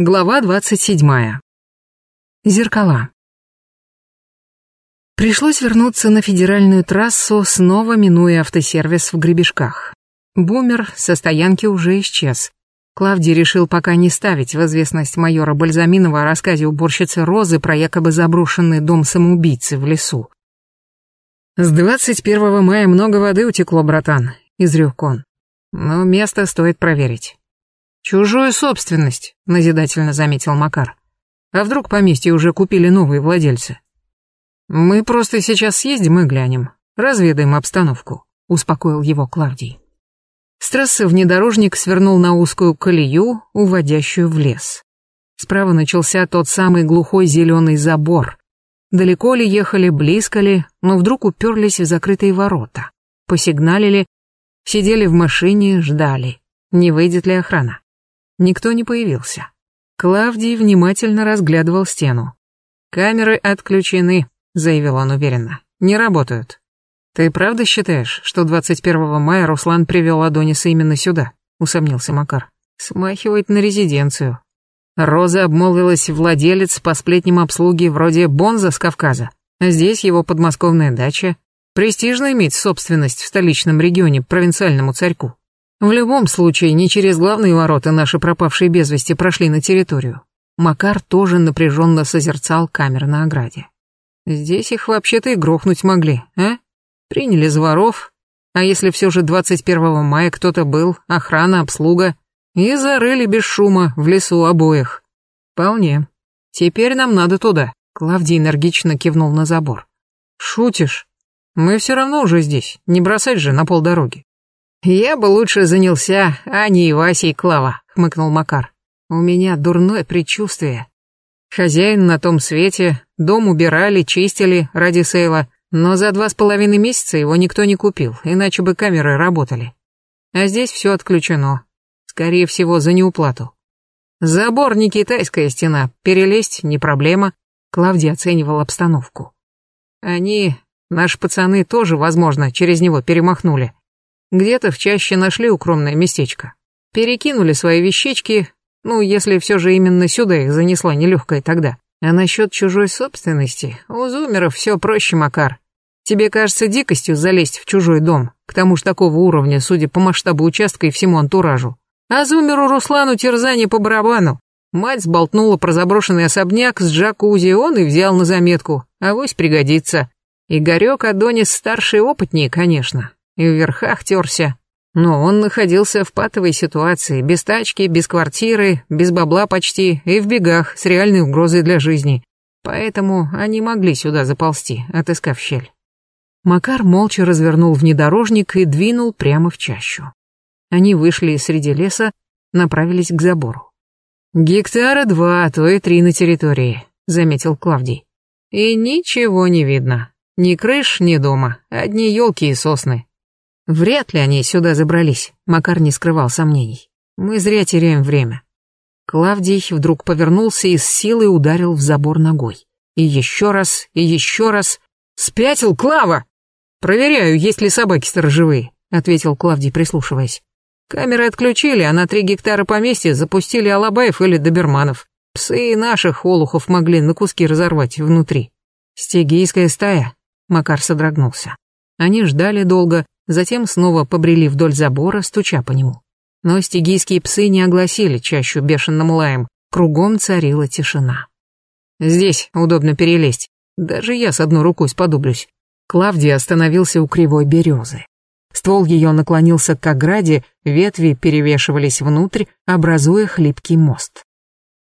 Глава 27. Зеркала. Пришлось вернуться на федеральную трассу, снова минуя автосервис в Гребешках. Бумер со стоянки уже исчез. Клавдий решил пока не ставить в известность майора Бальзаминова о рассказе уборщицы Розы про якобы заброшенный дом самоубийцы в лесу. «С 21 мая много воды утекло, братан», — изрек он. «Но место стоит проверить». «Чужую собственность», — назидательно заметил Макар. «А вдруг поместье уже купили новые владельцы?» «Мы просто сейчас съездим и глянем, разведаем обстановку», — успокоил его Клавдий. С внедорожник свернул на узкую колею, уводящую в лес. Справа начался тот самый глухой зеленый забор. Далеко ли ехали, близко ли, но вдруг уперлись в закрытые ворота. Посигналили, сидели в машине, ждали, не выйдет ли охрана. Никто не появился. Клавдий внимательно разглядывал стену. «Камеры отключены», — заявил он уверенно. «Не работают». «Ты правда считаешь, что 21 мая Руслан привел Адониса именно сюда?» — усомнился Макар. «Смахивает на резиденцию». Роза обмолвилась владелец по сплетням обслуги вроде Бонза с Кавказа. Здесь его подмосковная дача. Престижно иметь собственность в столичном регионе провинциальному царьку. В любом случае, не через главные ворота наши пропавшие без вести прошли на территорию. Макар тоже напряженно созерцал камеры на ограде. Здесь их вообще-то и грохнуть могли, а? Приняли за воров. А если все же 21 мая кто-то был, охрана, обслуга, и зарыли без шума в лесу обоих. Вполне. Теперь нам надо туда. Клавдий энергично кивнул на забор. Шутишь? Мы все равно уже здесь, не бросать же на полдороги. «Я бы лучше занялся Аней, Васей, Клава», — хмыкнул Макар. «У меня дурное предчувствие. Хозяин на том свете, дом убирали, чистили ради сейла, но за два с половиной месяца его никто не купил, иначе бы камеры работали. А здесь все отключено. Скорее всего, за неуплату. Забор не китайская стена, перелезть не проблема. Клавдия оценивал обстановку. Они, наши пацаны, тоже, возможно, через него перемахнули. Где-то в чаще нашли укромное местечко. Перекинули свои вещички, ну, если все же именно сюда их занесла нелегкая тогда. А насчет чужой собственности, у зумеров все проще, Макар. Тебе кажется дикостью залезть в чужой дом, к тому же такого уровня, судя по масштабу участка и всему антуражу. А зумеру Руслану терзание по барабану. Мать сболтнула про заброшенный особняк с джакузи, он и взял на заметку, авось пригодится. Игорек Адонис старший опытнее, конечно, и в верхах терся. Но он находился в патовой ситуации, без тачки, без квартиры, без бабла почти, и в бегах, с реальной угрозой для жизни. Поэтому они могли сюда заползти, отыскав щель. Макар молча развернул внедорожник и двинул прямо в чащу. Они вышли среди леса, направились к забору. «Гектара два, а то и три на территории», — заметил Клавдий. «И ничего не видно. Ни крыш, ни дома, одни елки и сосны. Вряд ли они сюда забрались, Макар не скрывал сомнений. Мы зря теряем время. Клавдий вдруг повернулся и с силой ударил в забор ногой. И еще раз, и еще раз. «Спятил, Клава!» «Проверяю, есть ли собаки сторожевые», — ответил Клавдий, прислушиваясь. «Камеры отключили, а на три гектара поместья запустили алабаев или доберманов. Псы наших олухов могли на куски разорвать внутри. Стегийская стая?» Макар содрогнулся. Они ждали долго, затем снова побрели вдоль забора, стуча по нему. Но стигийские псы не огласили чащу бешеным лаем, кругом царила тишина. «Здесь удобно перелезть, даже я с одной рукой сподоблюсь». Клавдий остановился у кривой березы. Ствол ее наклонился к ограде, ветви перевешивались внутрь, образуя хлипкий мост.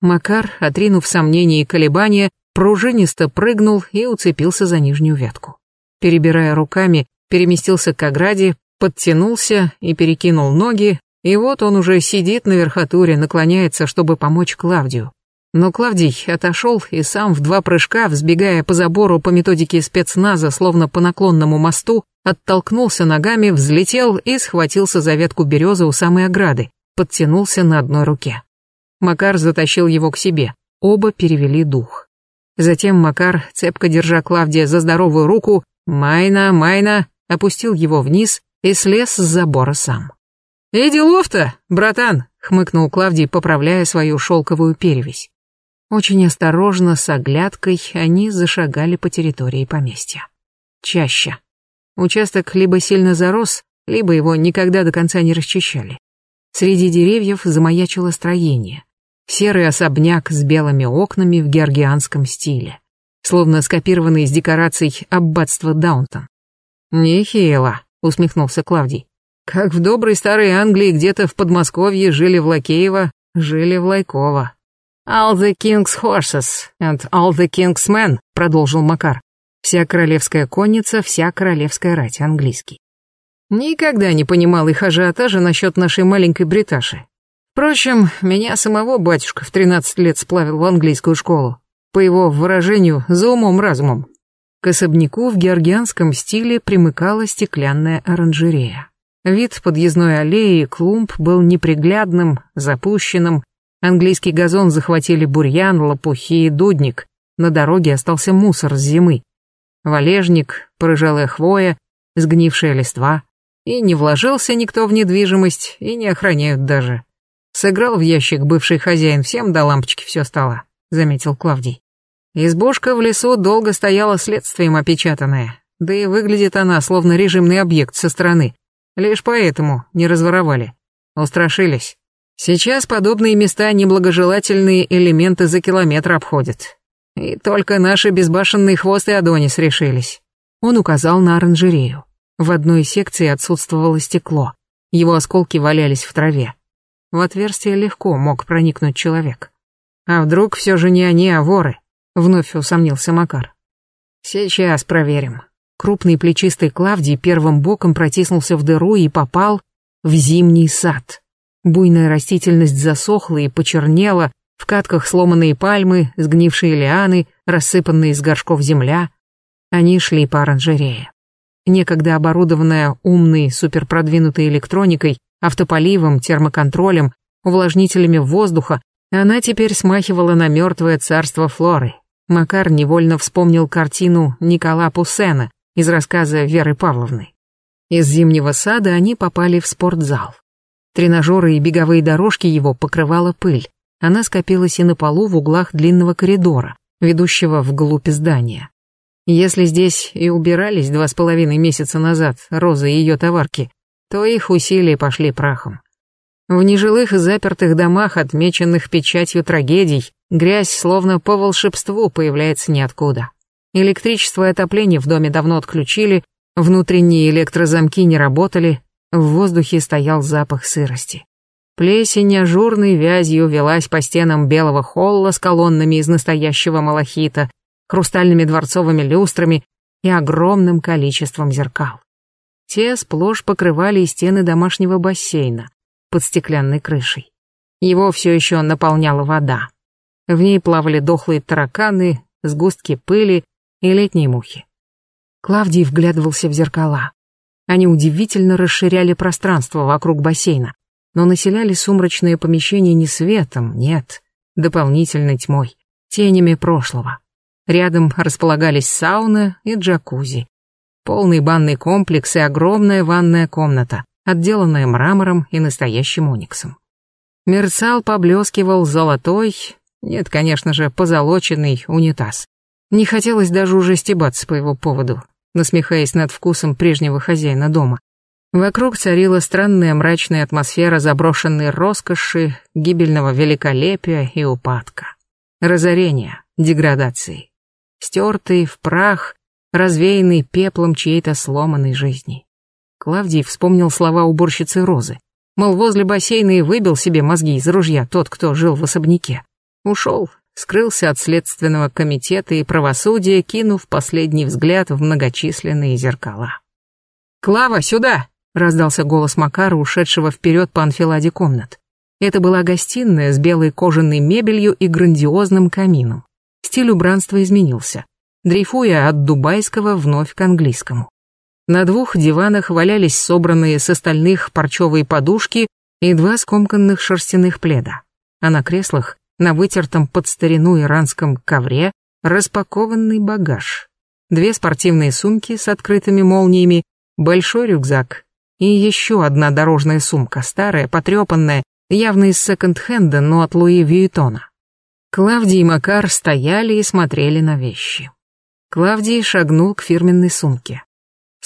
Макар, отринув сомнения и колебания, пружинисто прыгнул и уцепился за нижнюю ветку. Перебирая руками, переместился к ограде, подтянулся и перекинул ноги, и вот он уже сидит на верхотуре, наклоняется, чтобы помочь Клавдию. Но Клавдий отошел и сам в два прыжка, взбегая по забору по методике спецназа, словно по наклонному мосту, оттолкнулся ногами, взлетел и схватился за ветку березы у самой ограды, подтянулся на одной руке. Макар затащил его к себе, оба перевели дух. Затем Макар, цепко держа Клавдия за здоровую руку, «Майна, Майна», опустил его вниз и слез с забора сам. «И делов-то, братан!» — хмыкнул Клавдий, поправляя свою шелковую перевязь. Очень осторожно, с оглядкой, они зашагали по территории поместья. Чаще. Участок либо сильно зарос, либо его никогда до конца не расчищали. Среди деревьев замаячило строение. Серый особняк с белыми окнами в георгианском стиле, словно скопированный из декораций аббатства Даунтон. «Нехило», — усмехнулся Клавдий. «Как в доброй старой Англии где-то в Подмосковье жили в Лакеево, жили в Лайково». «All the king's horses and all the king's men», — продолжил Макар. «Вся королевская конница, вся королевская рать, английский». Никогда не понимал их ажиотажа насчет нашей маленькой бриташи. Впрочем, меня самого батюшка в 13 лет сплавил в английскую школу. По его выражению, за умом-разумом. К особняку в георгианском стиле примыкала стеклянная оранжерея. Вид подъездной аллеи и клумб был неприглядным, запущенным. Английский газон захватили бурьян, лопухи и дудник. На дороге остался мусор с зимы. Валежник, порыжалая хвоя, сгнившая листва. И не вложился никто в недвижимость, и не охраняют даже. Сыграл в ящик бывший хозяин, всем до лампочки все стало, заметил Клавдий. Избушка в лесу долго стояла следствием опечатанная, да и выглядит она словно режимный объект со стороны. Лишь поэтому не разворовали. Устрашились. Сейчас подобные места неблагожелательные элементы за километр обходят. И только наши безбашенные хвосты Адонис решились. Он указал на оранжерею. В одной секции отсутствовало стекло. Его осколки валялись в траве. В отверстие легко мог проникнуть человек. А вдруг все же не они, а воры? Вновь усомнился Макар. Сейчас проверим. Крупный плечистый Клавдий первым боком протиснулся в дыру и попал в зимний сад. Буйная растительность засохла и почернела, в катках сломанные пальмы, сгнившие лианы, рассыпанные из горшков земля. Они шли по оранжерее. Некогда оборудованная умной, суперпродвинутой электроникой, автополивом, термоконтролем, увлажнителями воздуха, она теперь смахивала на мертвое царство Флоры. Макар невольно вспомнил картину Никола Пуссена из рассказа Веры Павловны. Из зимнего сада они попали в спортзал. Тренажеры и беговые дорожки его покрывала пыль. Она скопилась и на полу в углах длинного коридора, ведущего вглубь здания. Если здесь и убирались два с половиной месяца назад Роза и ее товарки, то их усилия пошли прахом. В нежилых и запертых домах, отмеченных печатью трагедий, грязь словно по волшебству появляется ниоткуда. Электричество и отопление в доме давно отключили, внутренние электрозамки не работали, в воздухе стоял запах сырости. Плесень ажурной вязью велась по стенам белого холла с колоннами из настоящего малахита, хрустальными дворцовыми люстрами и огромным количеством зеркал. Те сплошь покрывали и стены домашнего бассейна под стеклянной крышей. Его все еще наполняла вода. В ней плавали дохлые тараканы, сгустки пыли и летние мухи. Клавдий вглядывался в зеркала. Они удивительно расширяли пространство вокруг бассейна, но населяли сумрачное помещение не светом, нет, дополнительной тьмой, тенями прошлого. Рядом располагались сауна и джакузи полный банный комплекс и огромная ванная комната, отделанная мрамором и настоящим ониксом. Мерцал, поблескивал золотой, нет, конечно же, позолоченный унитаз. Не хотелось даже уже стебаться по его поводу, насмехаясь над вкусом прежнего хозяина дома. Вокруг царила странная мрачная атмосфера заброшенной роскоши, гибельного великолепия и упадка. Разорения, деградации. Стертый в прах, развеянный пеплом чьей-то сломанной жизни. Клавдий вспомнил слова уборщицы Розы. Мол, возле бассейна и выбил себе мозги из ружья тот, кто жил в особняке. Ушел, скрылся от следственного комитета и правосудия, кинув последний взгляд в многочисленные зеркала. «Клава, сюда!» — раздался голос Макара, ушедшего вперед по анфиладе комнат. Это была гостиная с белой кожаной мебелью и грандиозным камином. Стиль убранства изменился дрейфуя от дубайского вновь к английскому. На двух диванах валялись собранные с остальных парчевые подушки и два скомканных шерстяных пледа, а на креслах, на вытертом под старину иранском ковре, распакованный багаж. Две спортивные сумки с открытыми молниями, большой рюкзак, и еще одна дорожная сумка, старая, потрепанная, явно из секонд-хенда, но от Луи Вьюитона. Клавдий и Макар стояли и смотрели на вещи. Клавдий шагнул к фирменной сумке.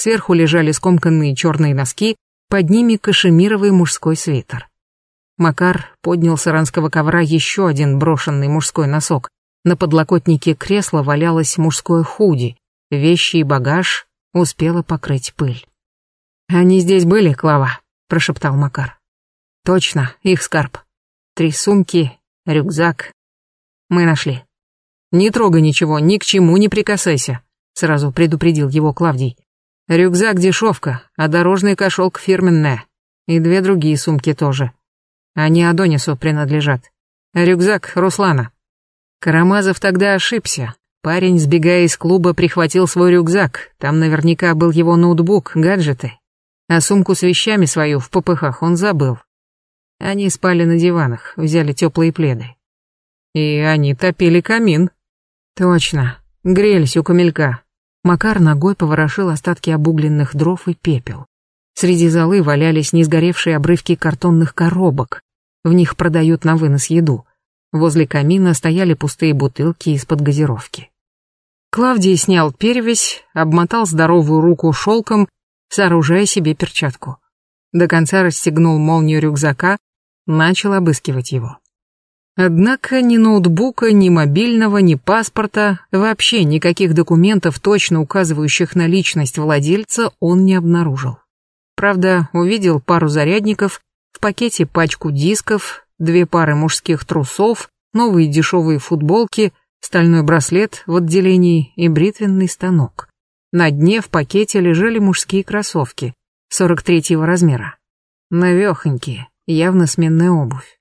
Сверху лежали скомканные черные носки, под ними кашемировый мужской свитер. Макар поднял с иранского ковра еще один брошенный мужской носок. На подлокотнике кресла валялось мужское худи, вещи и багаж успела покрыть пыль. «Они здесь были, Клава?» – прошептал Макар. «Точно, их скарб. Три сумки, рюкзак. Мы нашли». «Не трогай ничего, ни к чему не прикасайся», — сразу предупредил его Клавдий. «Рюкзак дешевка, а дорожный кошелк фирменная. И две другие сумки тоже. Они Адонису принадлежат. Рюкзак Руслана». Карамазов тогда ошибся. Парень, сбегая из клуба, прихватил свой рюкзак. Там наверняка был его ноутбук, гаджеты. А сумку с вещами свою в попыхах он забыл. Они спали на диванах, взяли теплые пледы. И они топили камин, Точно, грелись у камелька. Макар ногой поворошил остатки обугленных дров и пепел. Среди золы валялись несгоревшие обрывки картонных коробок. В них продают на вынос еду. Возле камина стояли пустые бутылки из-под газировки. Клавдий снял перевязь, обмотал здоровую руку шелком, сооружая себе перчатку. До конца расстегнул молнию рюкзака, начал обыскивать его. Однако ни ноутбука, ни мобильного, ни паспорта, вообще никаких документов, точно указывающих на личность владельца, он не обнаружил. Правда, увидел пару зарядников, в пакете пачку дисков, две пары мужских трусов, новые дешевые футболки, стальной браслет в отделении и бритвенный станок. На дне в пакете лежали мужские кроссовки 43-го размера. Навехонькие, явно сменная обувь.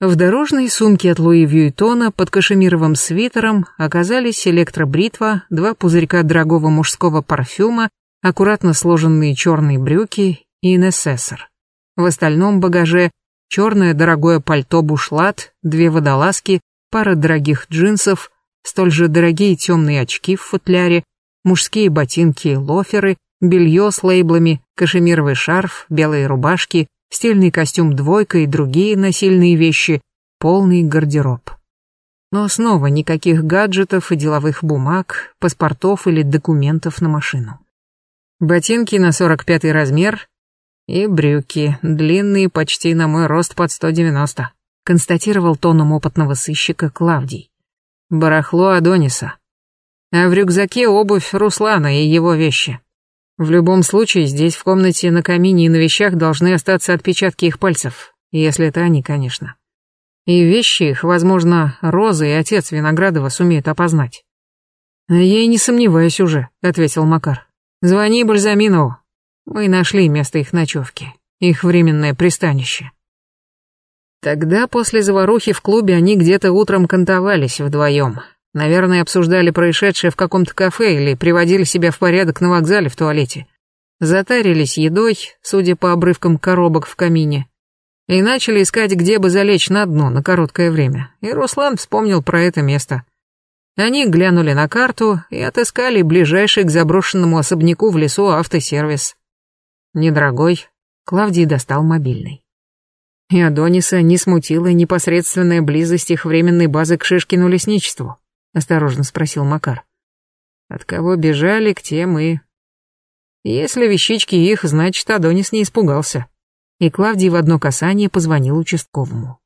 В дорожной сумке от Луи Вьюитона под кашемировым свитером оказались электробритва, два пузырька дорогого мужского парфюма, аккуратно сложенные черные брюки и несессор. В остальном багаже черное дорогое пальто-бушлат, две водолазки, пара дорогих джинсов, столь же дорогие темные очки в футляре, мужские ботинки и лоферы, белье с лейблами, кашемировый шарф, белые рубашки, стильный костюм двойка и другие насильные вещи, полный гардероб. Но снова никаких гаджетов и деловых бумаг, паспортов или документов на машину. Ботинки на 45 размер и брюки, длинные почти на мой рост под 190, констатировал тоном опытного сыщика Клавдий. Барахло Адониса. А в рюкзаке обувь Руслана и его вещи. В любом случае, здесь в комнате на камине и на вещах должны остаться отпечатки их пальцев, если это они, конечно. И вещи их, возможно, Роза и отец Виноградова сумеют опознать. «Я и не сомневаюсь уже», — ответил Макар. «Звони Бальзаминову. Мы нашли место их ночевки, их временное пристанище». Тогда после заварухи в клубе они где-то утром кантовались вдвоем, Наверное, обсуждали происшедшее в каком-то кафе или приводили себя в порядок на вокзале в туалете. Затарились едой, судя по обрывкам коробок в камине. И начали искать, где бы залечь на дно на короткое время. И Руслан вспомнил про это место. Они глянули на карту и отыскали ближайший к заброшенному особняку в лесу автосервис. Недорогой. Клавдий достал мобильный. И Адониса не смутила непосредственная близость их временной базы к Шишкину лесничеству. — осторожно спросил Макар. «От кого бежали, к тем и...» «Если вещички их, значит, Адонис не испугался». И Клавдий в одно касание позвонил участковому.